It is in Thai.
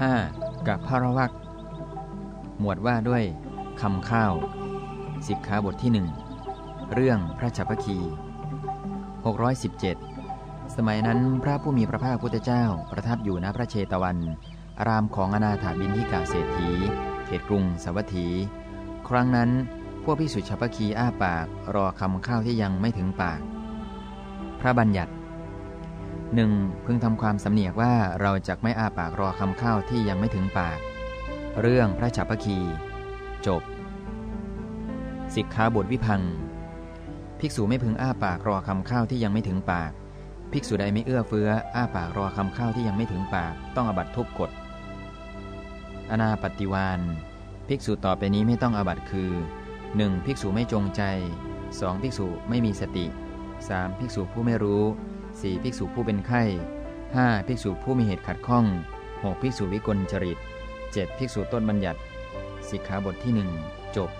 5. กับพระวักหมวดว่าด้วยคำข้าว สิกขาบทที่หนึ่งเรื่องพระฉัพพคี 617 สมัยนั้นพระผู้มีพระภาคพุทธเจ้าประทับอยู่ณพระเชตวัน อารามของอนาถาบินทิกาเศรษฐี เขตกรุงสวัสถี ครั้งนั้นพวกพิสุฉัพพคีอ้าปากรอคำข้าวที่ยังไม่ถึงปาก พระบัญญัติ หนึ่งพึงทำความสำเนียกว่าเราจะไม่อาปากรอคำข้าวที่ยังไม่ถึงปาก เรื่องพระฉัพพคี จบ สิกขาบทวิพัง ภิกษุไม่พึงอ้าปากรอคำข้าวที่ยังไม่ถึงปาก ภิกษุใดไม่เอื้อเฟื้อ อ้าปากรอคำข้าวที่ยังไม่ถึงปาก ต้องอบัตทุกกฎอนาปฏิวานภิกษุต่อไปนี้ไม่ต้องอบัตคือ 1. ภิกษุไม่จงใจ 2. ภิกษุไม่มีสติ 3. ภิกษุผู้ไม่รู้ 4. ภิกษุผู้เป็นไข้ 5. ภิกษุผู้มีเหตุขัดข้อง 6. ภิกษุวิกลจริต 7. ภิกษุต้นบัญญัติสิกขาบทที่ 1 จบ